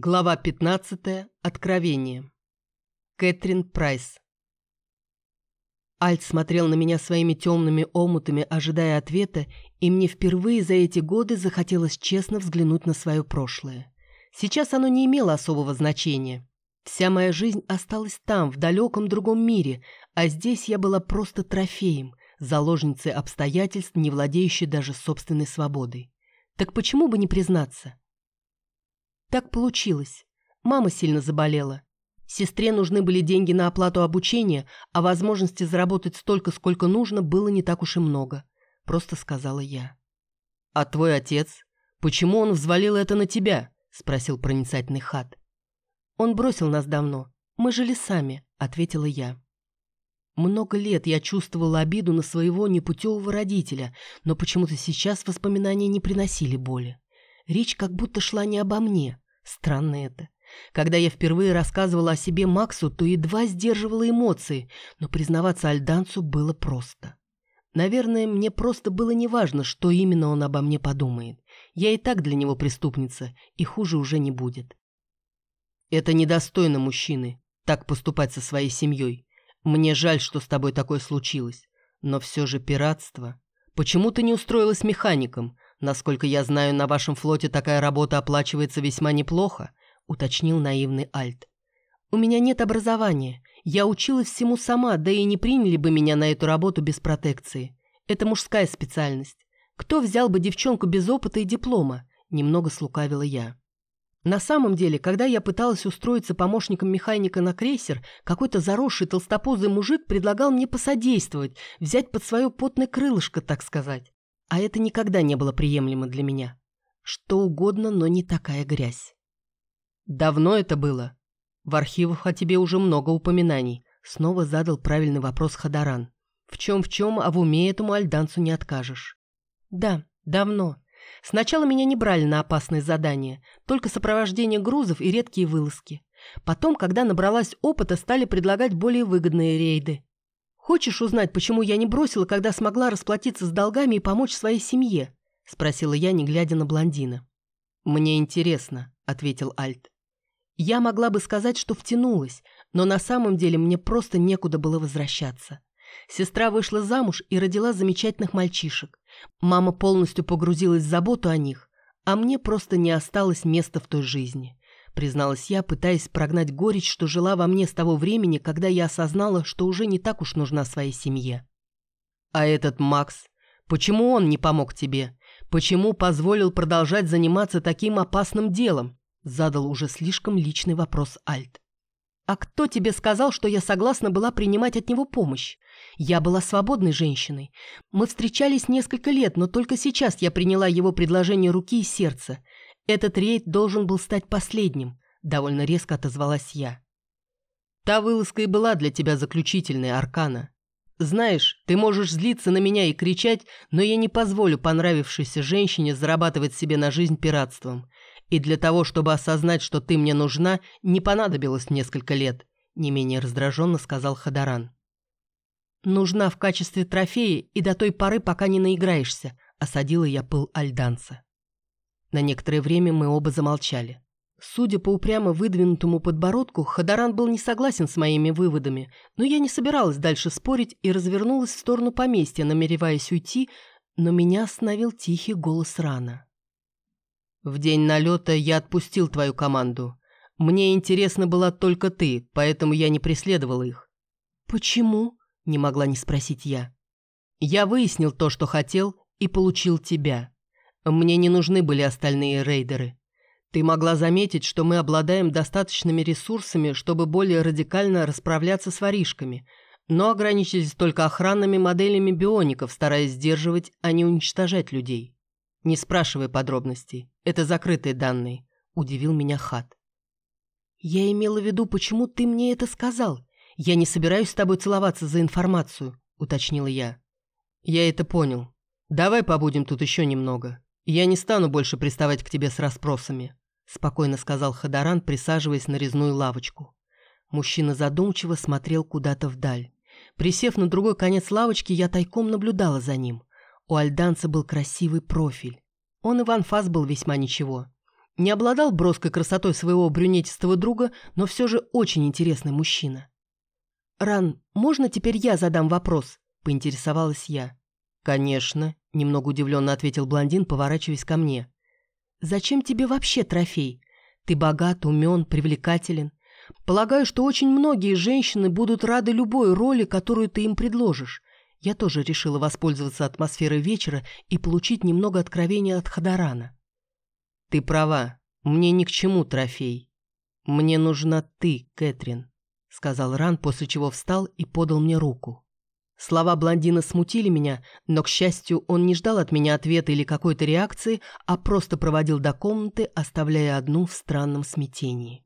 Глава 15. Откровение. Кэтрин Прайс. Альт смотрел на меня своими темными омутами, ожидая ответа, и мне впервые за эти годы захотелось честно взглянуть на свое прошлое. Сейчас оно не имело особого значения. Вся моя жизнь осталась там, в далеком другом мире, а здесь я была просто трофеем, заложницей обстоятельств, не владеющей даже собственной свободой. Так почему бы не признаться? Так получилось. Мама сильно заболела. Сестре нужны были деньги на оплату обучения, а возможности заработать столько, сколько нужно, было не так уж и много. Просто сказала я. «А твой отец? Почему он взвалил это на тебя?» – спросил проницательный хат. «Он бросил нас давно. Мы жили сами», – ответила я. Много лет я чувствовала обиду на своего непутевого родителя, но почему-то сейчас воспоминания не приносили боли. Речь как будто шла не обо мне. Странно это. Когда я впервые рассказывала о себе Максу, то едва сдерживала эмоции, но признаваться Альданцу было просто. Наверное, мне просто было неважно, что именно он обо мне подумает. Я и так для него преступница, и хуже уже не будет. Это недостойно мужчины, так поступать со своей семьей. Мне жаль, что с тобой такое случилось. Но все же пиратство. Почему ты не устроилась механиком? Насколько я знаю, на вашем флоте такая работа оплачивается весьма неплохо», — уточнил наивный Альт. «У меня нет образования. Я училась всему сама, да и не приняли бы меня на эту работу без протекции. Это мужская специальность. Кто взял бы девчонку без опыта и диплома?» Немного слукавила я. На самом деле, когда я пыталась устроиться помощником механика на крейсер, какой-то заросший толстопузый мужик предлагал мне посодействовать, взять под свое потное крылышко, так сказать. А это никогда не было приемлемо для меня. Что угодно, но не такая грязь. Давно это было? В архивах о тебе уже много упоминаний. Снова задал правильный вопрос Хадаран. В чем-в чем, а в уме этому альданцу не откажешь. Да, давно. Сначала меня не брали на опасные задания, только сопровождение грузов и редкие вылазки. Потом, когда набралась опыта, стали предлагать более выгодные рейды. «Хочешь узнать, почему я не бросила, когда смогла расплатиться с долгами и помочь своей семье?» – спросила я, не глядя на блондина. «Мне интересно», – ответил Альт. Я могла бы сказать, что втянулась, но на самом деле мне просто некуда было возвращаться. Сестра вышла замуж и родила замечательных мальчишек. Мама полностью погрузилась в заботу о них, а мне просто не осталось места в той жизни призналась я, пытаясь прогнать горечь, что жила во мне с того времени, когда я осознала, что уже не так уж нужна своей семье. «А этот Макс? Почему он не помог тебе? Почему позволил продолжать заниматься таким опасным делом?» Задал уже слишком личный вопрос Альт. «А кто тебе сказал, что я согласна была принимать от него помощь? Я была свободной женщиной. Мы встречались несколько лет, но только сейчас я приняла его предложение руки и сердца. Этот рейд должен был стать последним, довольно резко отозвалась я. Та вылазка и была для тебя заключительной, Аркана. Знаешь, ты можешь злиться на меня и кричать, но я не позволю понравившейся женщине зарабатывать себе на жизнь пиратством. И для того, чтобы осознать, что ты мне нужна, не понадобилось несколько лет, не менее раздраженно сказал Хадаран. «Нужна в качестве трофея и до той поры, пока не наиграешься», — осадила я пыл альданца. На некоторое время мы оба замолчали. Судя по упрямо выдвинутому подбородку, Хадаран был не согласен с моими выводами, но я не собиралась дальше спорить и развернулась в сторону поместья, намереваясь уйти, но меня остановил тихий голос Рана. «В день налета я отпустил твою команду. Мне интересна была только ты, поэтому я не преследовал их». «Почему?» – не могла не спросить я. «Я выяснил то, что хотел, и получил тебя. Мне не нужны были остальные рейдеры. Ты могла заметить, что мы обладаем достаточными ресурсами, чтобы более радикально расправляться с воришками, но ограничились только охранными моделями биоников, стараясь сдерживать, а не уничтожать людей. Не спрашивай подробностей. Это закрытые данные. Удивил меня Хат. Я имела в виду, почему ты мне это сказал. Я не собираюсь с тобой целоваться за информацию, уточнила я. Я это понял. Давай побудем тут еще немного. «Я не стану больше приставать к тебе с расспросами», – спокойно сказал Хадаран, присаживаясь на резную лавочку. Мужчина задумчиво смотрел куда-то вдаль. Присев на другой конец лавочки, я тайком наблюдала за ним. У альданца был красивый профиль. Он Иван Фас был весьма ничего. Не обладал броской красотой своего брюнетистого друга, но все же очень интересный мужчина. «Ран, можно теперь я задам вопрос?» – поинтересовалась я. «Конечно», – немного удивленно ответил блондин, поворачиваясь ко мне. «Зачем тебе вообще трофей? Ты богат, умен, привлекателен. Полагаю, что очень многие женщины будут рады любой роли, которую ты им предложишь. Я тоже решила воспользоваться атмосферой вечера и получить немного откровения от Хадарана. «Ты права. Мне ни к чему трофей. Мне нужна ты, Кэтрин», — сказал Ран, после чего встал и подал мне руку. Слова блондина смутили меня, но, к счастью, он не ждал от меня ответа или какой-то реакции, а просто проводил до комнаты, оставляя одну в странном смятении.